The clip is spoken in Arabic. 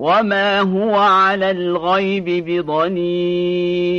وما هو على الغيب بضنين